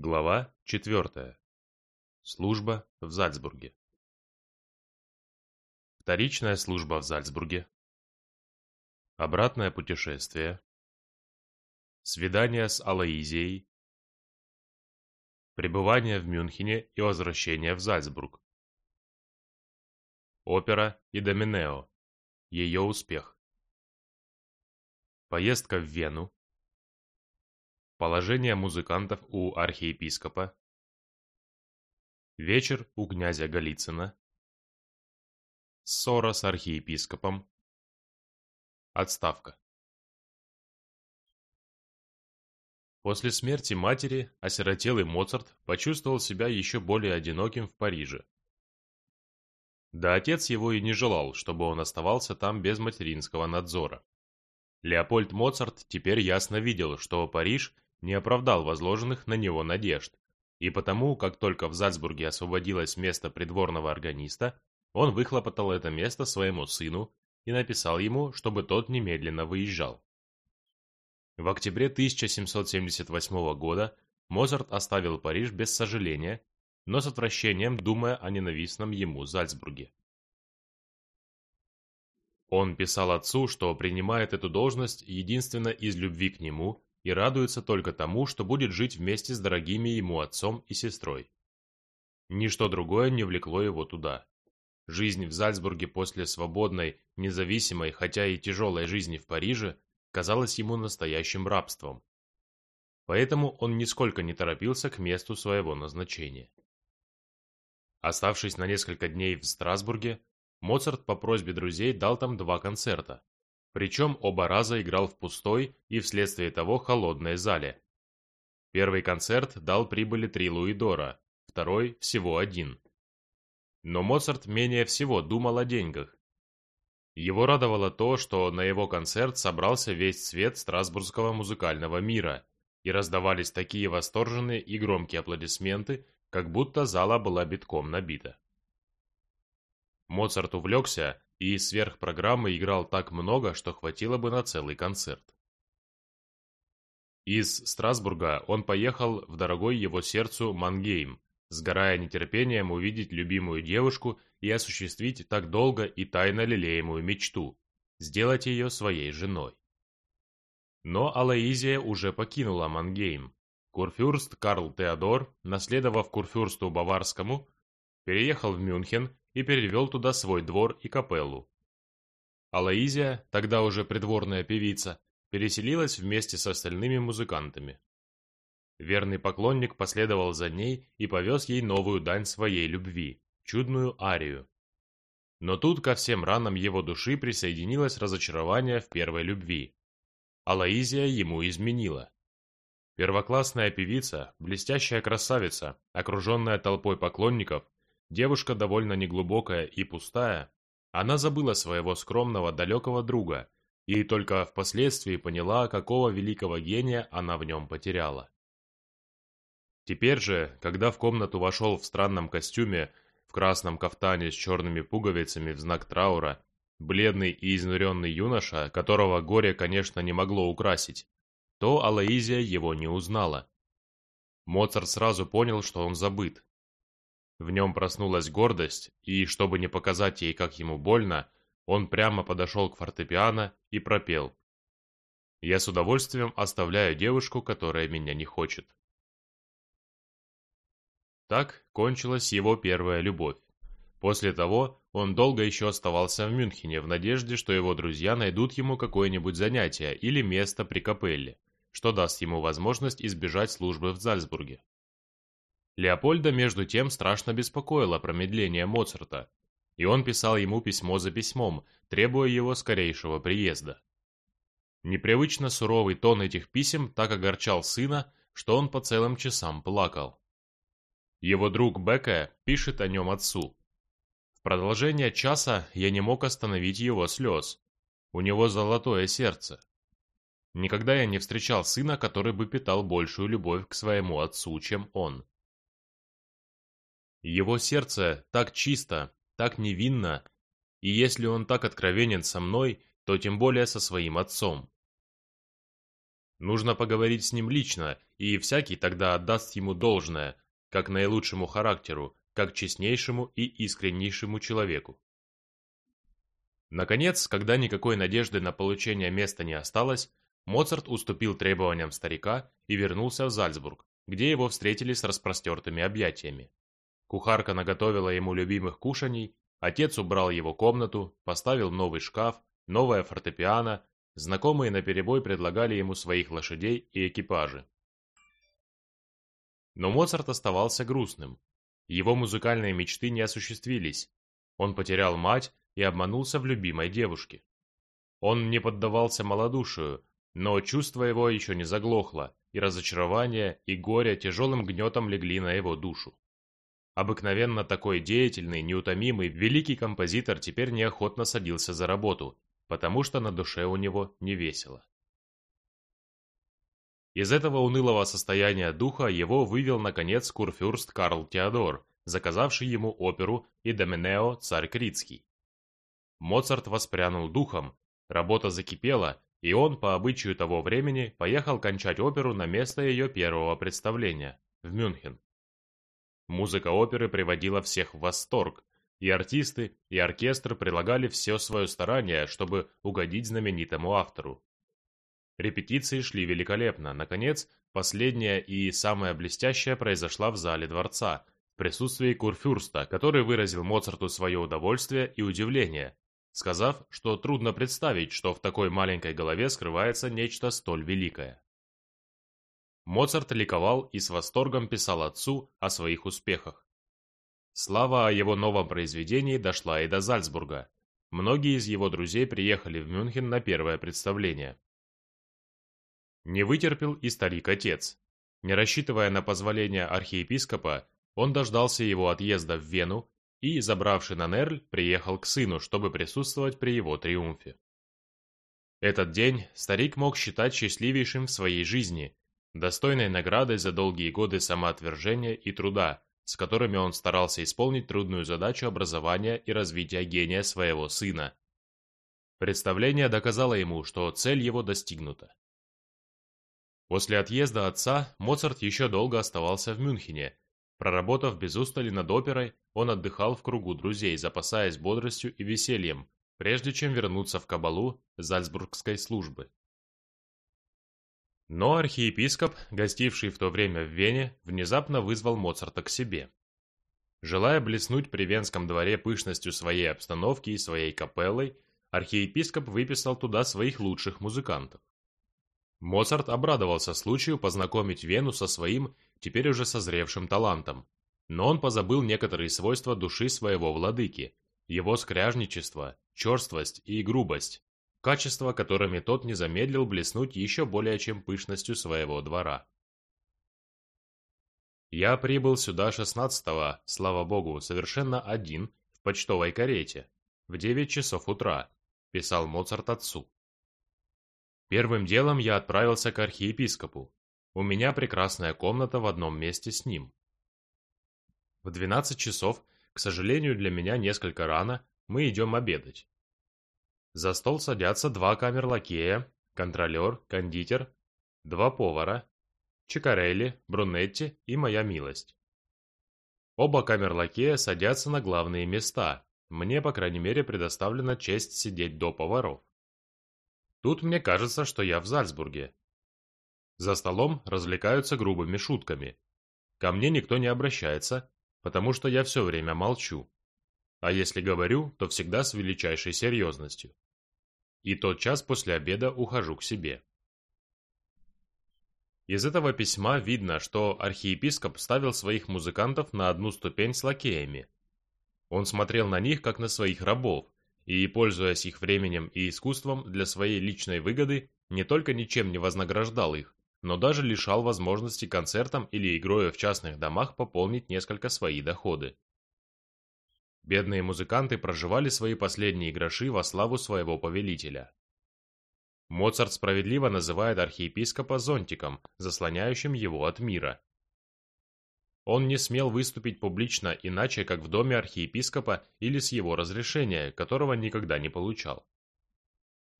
Глава 4. Служба в Зальцбурге. Вторичная служба в Зальцбурге. Обратное путешествие. Свидание с Алоизией. Пребывание в Мюнхене и возвращение в Зальцбург. Опера и Доминео. Ее успех. Поездка в Вену. Положение музыкантов у архиепископа. Вечер у князя Голицына. Ссора с архиепископом. Отставка. После смерти матери осиротелый Моцарт почувствовал себя еще более одиноким в Париже. Да отец его и не желал, чтобы он оставался там без материнского надзора. Леопольд Моцарт теперь ясно видел, что Париж – не оправдал возложенных на него надежд, и потому, как только в Зальцбурге освободилось место придворного органиста, он выхлопотал это место своему сыну и написал ему, чтобы тот немедленно выезжал. В октябре 1778 года Моцарт оставил Париж без сожаления, но с отвращением думая о ненавистном ему Зальцбурге. Он писал отцу, что принимает эту должность единственно из любви к нему и радуется только тому, что будет жить вместе с дорогими ему отцом и сестрой. Ничто другое не влекло его туда. Жизнь в Зальцбурге после свободной, независимой, хотя и тяжелой жизни в Париже казалась ему настоящим рабством. Поэтому он нисколько не торопился к месту своего назначения. Оставшись на несколько дней в Страсбурге, Моцарт по просьбе друзей дал там два концерта, причем оба раза играл в пустой и вследствие того холодной зале. Первый концерт дал прибыли три луидора, второй всего один. Но Моцарт менее всего думал о деньгах. Его радовало то, что на его концерт собрался весь цвет страсбургского музыкального мира, и раздавались такие восторженные и громкие аплодисменты, как будто зала была битком набита. Моцарт увлекся и сверх программы играл так много, что хватило бы на целый концерт. Из Страсбурга он поехал в дорогой его сердцу Мангейм, сгорая нетерпением увидеть любимую девушку и осуществить так долго и тайно лелеемую мечту – сделать ее своей женой. Но Алаизия уже покинула Мангейм. Курфюрст Карл Теодор, наследовав курфюрсту Баварскому, переехал в Мюнхен и перевел туда свой двор и капеллу. Алаизия, тогда уже придворная певица, переселилась вместе с остальными музыкантами. Верный поклонник последовал за ней и повез ей новую дань своей любви, чудную арию. Но тут ко всем ранам его души присоединилось разочарование в первой любви. Алаизия ему изменила. Первоклассная певица, блестящая красавица, окруженная толпой поклонников, Девушка довольно неглубокая и пустая, она забыла своего скромного далекого друга и только впоследствии поняла, какого великого гения она в нем потеряла. Теперь же, когда в комнату вошел в странном костюме, в красном кафтане с черными пуговицами в знак траура, бледный и изнуренный юноша, которого горе, конечно, не могло украсить, то Алаизия его не узнала. Моцарт сразу понял, что он забыт, в нем проснулась гордость, и, чтобы не показать ей, как ему больно, он прямо подошел к фортепиано и пропел. «Я с удовольствием оставляю девушку, которая меня не хочет». Так кончилась его первая любовь. После того он долго еще оставался в Мюнхене в надежде, что его друзья найдут ему какое-нибудь занятие или место при капелле, что даст ему возможность избежать службы в Зальцбурге. Леопольда, между тем, страшно беспокоило промедление Моцарта, и он писал ему письмо за письмом, требуя его скорейшего приезда. Непривычно суровый тон этих писем так огорчал сына, что он по целым часам плакал. Его друг Бека пишет о нем отцу. В продолжение часа я не мог остановить его слез. У него золотое сердце. Никогда я не встречал сына, который бы питал большую любовь к своему отцу, чем он. Его сердце так чисто, так невинно, и если он так откровенен со мной, то тем более со своим отцом. Нужно поговорить с ним лично, и всякий тогда отдаст ему должное, как наилучшему характеру, как честнейшему и искреннейшему человеку. Наконец, когда никакой надежды на получение места не осталось, Моцарт уступил требованиям старика и вернулся в Зальцбург, где его встретили с распростертыми объятиями. Кухарка наготовила ему любимых кушаний, отец убрал его комнату, поставил новый шкаф, новое фортепиано, знакомые наперебой предлагали ему своих лошадей и экипажи. Но Моцарт оставался грустным. Его музыкальные мечты не осуществились. Он потерял мать и обманулся в любимой девушке. Он не поддавался малодушию, но чувство его еще не заглохло, и разочарование, и горе тяжелым гнетом легли на его душу. Обыкновенно такой деятельный, неутомимый, великий композитор теперь неохотно садился за работу, потому что на душе у него не весело. Из этого унылого состояния духа его вывел, наконец, курфюрст Карл Теодор, заказавший ему оперу и Доменео «Царь Критский». Моцарт воспрянул духом, работа закипела, и он, по обычаю того времени, поехал кончать оперу на место ее первого представления, в Мюнхен. Музыка оперы приводила всех в восторг, и артисты, и оркестр прилагали все свое старание, чтобы угодить знаменитому автору. Репетиции шли великолепно. Наконец, последняя и самая блестящая произошла в зале дворца, в присутствии Курфюрста, который выразил Моцарту свое удовольствие и удивление, сказав, что трудно представить, что в такой маленькой голове скрывается нечто столь великое. Моцарт ликовал и с восторгом писал отцу о своих успехах. Слава о его новом произведении дошла и до Зальцбурга. Многие из его друзей приехали в Мюнхен на первое представление. Не вытерпел и старик-отец. Не рассчитывая на позволение архиепископа, он дождался его отъезда в Вену и, забравший на Нерль, приехал к сыну, чтобы присутствовать при его триумфе. Этот день старик мог считать счастливейшим в своей жизни, достойной наградой за долгие годы самоотвержения и труда, с которыми он старался исполнить трудную задачу образования и развития гения своего сына. Представление доказало ему, что цель его достигнута. После отъезда отца Моцарт еще долго оставался в Мюнхене, Проработав без устали над оперой, он отдыхал в кругу друзей, запасаясь бодростью и весельем, прежде чем вернуться в кабалу Зальцбургской службы. Но архиепископ, гостивший в то время в Вене, внезапно вызвал Моцарта к себе. Желая блеснуть при Венском дворе пышностью своей обстановки и своей капеллой, архиепископ выписал туда своих лучших музыкантов. Моцарт обрадовался случаю познакомить Вену со своим, теперь уже созревшим талантом. Но он позабыл некоторые свойства души своего владыки, его скряжничество, черствость и грубость, качества, которыми тот не замедлил блеснуть еще более чем пышностью своего двора. Я прибыл сюда шестнадцатого, слава богу, совершенно один, в почтовой карете, в девять часов утра, писал Моцарт отцу. Первым делом я отправился к архиепископу. У меня прекрасная комната в одном месте с ним. В 12 часов, к сожалению для меня несколько рано, мы идем обедать. За стол садятся два камерлакея, контролер, кондитер, два повара, Чикарелли, Брунетти и моя милость. Оба камерлакея садятся на главные места. Мне, по крайней мере, предоставлена честь сидеть до поваров. Тут мне кажется, что я в Зальцбурге. За столом развлекаются грубыми шутками. Ко мне никто не обращается, потому что я все время молчу. А если говорю, то всегда с величайшей серьезностью. И тот час после обеда ухожу к себе. Из этого письма видно, что архиепископ ставил своих музыкантов на одну ступень с лакеями. Он смотрел на них, как на своих рабов, и, пользуясь их временем и искусством для своей личной выгоды, не только ничем не вознаграждал их, но даже лишал возможности концертам или игрой в частных домах пополнить несколько свои доходы. Бедные музыканты проживали свои последние гроши во славу своего повелителя. Моцарт справедливо называет архиепископа зонтиком, заслоняющим его от мира, он не смел выступить публично иначе, как в доме архиепископа или с его разрешения, которого никогда не получал.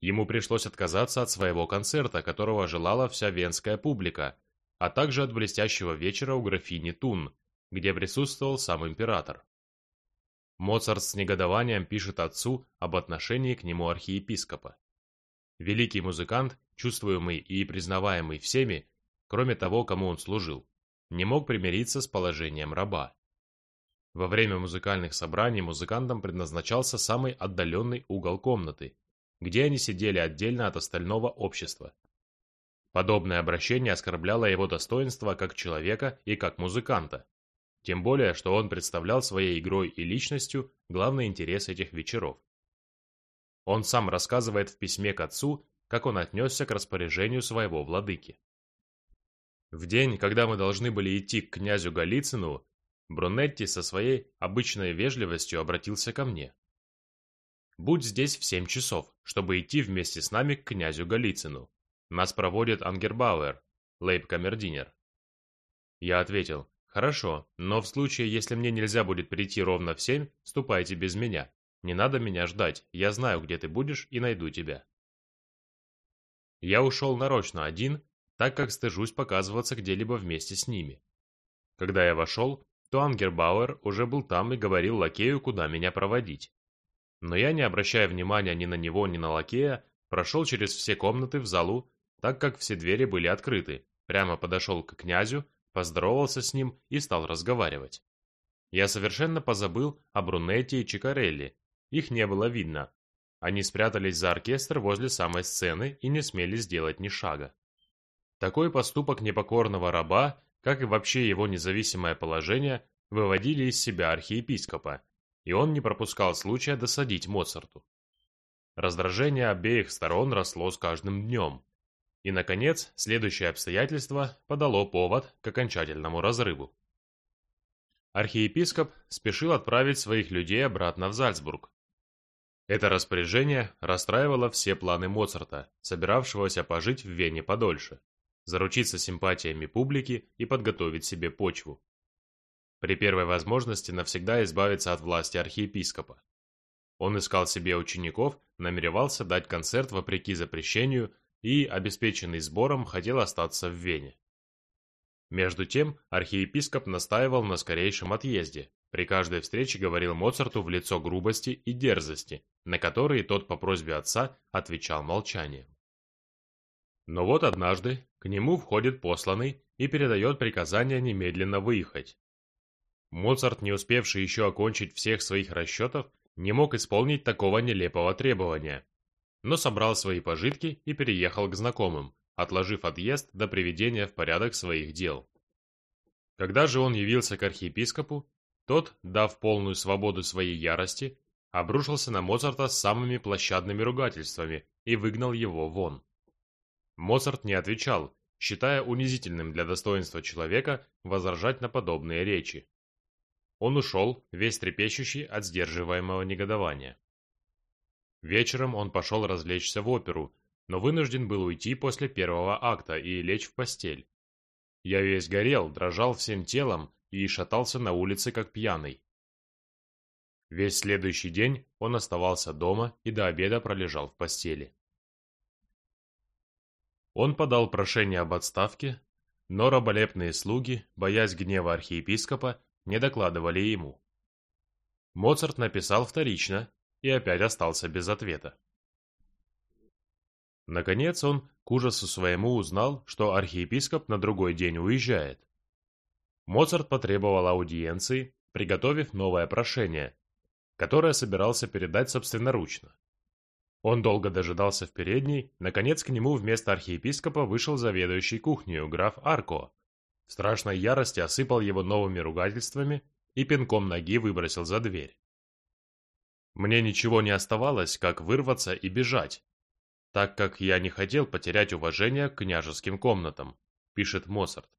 Ему пришлось отказаться от своего концерта, которого желала вся венская публика, а также от блестящего вечера у графини Тун, где присутствовал сам император. Моцарт с негодованием пишет отцу об отношении к нему архиепископа. Великий музыкант, чувствуемый и признаваемый всеми, кроме того, кому он служил, не мог примириться с положением раба. Во время музыкальных собраний музыкантам предназначался самый отдаленный угол комнаты, где они сидели отдельно от остального общества. Подобное обращение оскорбляло его достоинство как человека и как музыканта. Тем более, что он представлял своей игрой и личностью главный интерес этих вечеров. Он сам рассказывает в письме к отцу, как он отнесся к распоряжению своего владыки. В день, когда мы должны были идти к князю Голицыну, Брунетти со своей обычной вежливостью обратился ко мне. Будь здесь в семь часов, чтобы идти вместе с нами к князю Голицыну. Нас проводит Ангербауэр, лейб-камердинер. Я ответил, хорошо, но в случае, если мне нельзя будет прийти ровно в семь, ступайте без меня. Не надо меня ждать, я знаю, где ты будешь и найду тебя. Я ушел нарочно один, так как стыжусь показываться где-либо вместе с ними. Когда я вошел, то Ангербауэр уже был там и говорил лакею, куда меня проводить. Но я, не обращая внимания ни на него, ни на лакея, прошел через все комнаты в залу, так как все двери были открыты, прямо подошел к князю, поздоровался с ним и стал разговаривать. Я совершенно позабыл о Брунетти и Чикарелли, их не было видно. Они спрятались за оркестр возле самой сцены и не смели сделать ни шага. Такой поступок непокорного раба, как и вообще его независимое положение, выводили из себя архиепископа, и он не пропускал случая досадить Моцарту. Раздражение обеих сторон росло с каждым днем. И, наконец, следующее обстоятельство подало повод к окончательному разрыву. Архиепископ спешил отправить своих людей обратно в Зальцбург. Это распоряжение расстраивало все планы Моцарта, собиравшегося пожить в Вене подольше, заручиться симпатиями публики и подготовить себе почву при первой возможности навсегда избавиться от власти архиепископа. Он искал себе учеников, намеревался дать концерт вопреки запрещению и, обеспеченный сбором, хотел остаться в Вене. Между тем, архиепископ настаивал на скорейшем отъезде, при каждой встрече говорил Моцарту в лицо грубости и дерзости, на которые тот по просьбе отца отвечал молчанием. Но вот однажды к нему входит посланный и передает приказание немедленно выехать. Моцарт, не успевший еще окончить всех своих расчетов, не мог исполнить такого нелепого требования. Но собрал свои пожитки и переехал к знакомым, отложив отъезд до приведения в порядок своих дел. Когда же он явился к архиепископу, тот, дав полную свободу своей ярости, обрушился на Моцарта с самыми площадными ругательствами и выгнал его вон. Моцарт не отвечал, считая унизительным для достоинства человека возражать на подобные речи. Он ушел, весь трепещущий от сдерживаемого негодования. Вечером он пошел развлечься в оперу, но вынужден был уйти после первого акта и лечь в постель. Я весь горел, дрожал всем телом и шатался на улице как пьяный. Весь следующий день он оставался дома и до обеда пролежал в постели. Он подал прошение об отставке, но раболепные слуги, боясь гнева архиепископа, не докладывали ему. Моцарт написал вторично и опять остался без ответа. Наконец он, к ужасу своему, узнал, что архиепископ на другой день уезжает. Моцарт потребовал аудиенции, приготовив новое прошение, которое собирался передать собственноручно. Он долго дожидался в передней, наконец к нему вместо архиепископа вышел заведующий кухней граф Арко, в страшной ярости осыпал его новыми ругательствами и пинком ноги выбросил за дверь. Мне ничего не оставалось, как вырваться и бежать, так как я не хотел потерять уважение к княжеским комнатам, пишет Моцарт.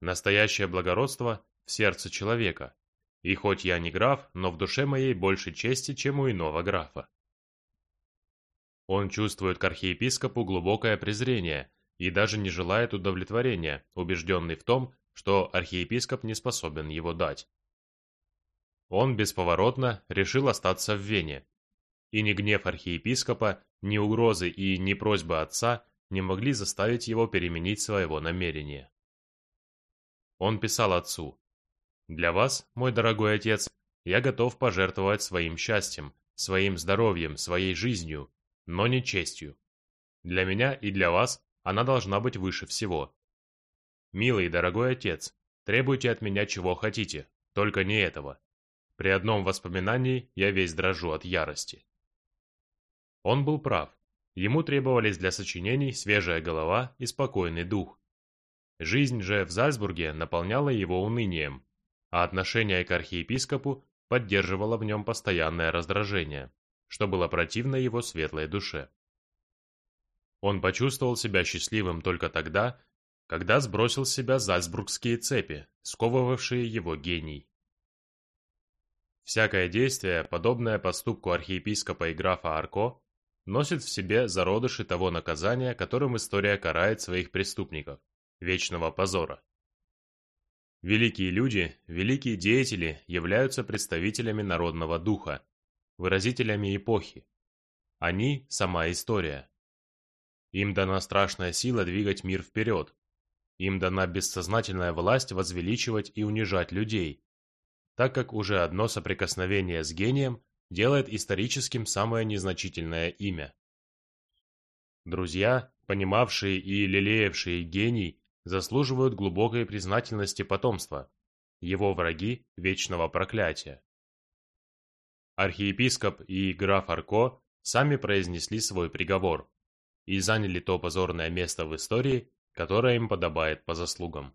Настоящее благородство в сердце человека, и хоть я не граф, но в душе моей больше чести, чем у иного графа. Он чувствует к архиепископу глубокое презрение и даже не желает удовлетворения, убежденный в том, что архиепископ не способен его дать. Он бесповоротно решил остаться в Вене, и ни гнев архиепископа, Ни угрозы и ни просьбы отца не могли заставить его переменить своего намерения. Он писал отцу, «Для вас, мой дорогой отец, я готов пожертвовать своим счастьем, своим здоровьем, своей жизнью, но не честью. Для меня и для вас она должна быть выше всего. Милый и дорогой отец, требуйте от меня чего хотите, только не этого. При одном воспоминании я весь дрожу от ярости. Он был прав. Ему требовались для сочинений свежая голова и спокойный дух. Жизнь же в Зальцбурге наполняла его унынием, а отношение к архиепископу поддерживало в нем постоянное раздражение, что было противно его светлой душе. Он почувствовал себя счастливым только тогда, когда сбросил с себя зальцбургские цепи, сковывавшие его гений. Всякое действие, подобное поступку архиепископа и графа Арко, носит в себе зародыши того наказания, которым история карает своих преступников – вечного позора. Великие люди, великие деятели являются представителями народного духа, выразителями эпохи. Они – сама история. Им дана страшная сила двигать мир вперед. Им дана бессознательная власть возвеличивать и унижать людей, так как уже одно соприкосновение с гением делает историческим самое незначительное имя. Друзья, понимавшие и лелеявшие гений, заслуживают глубокой признательности потомства, его враги – вечного проклятия. Архиепископ и граф Арко сами произнесли свой приговор и заняли то позорное место в истории, которое им подобает по заслугам.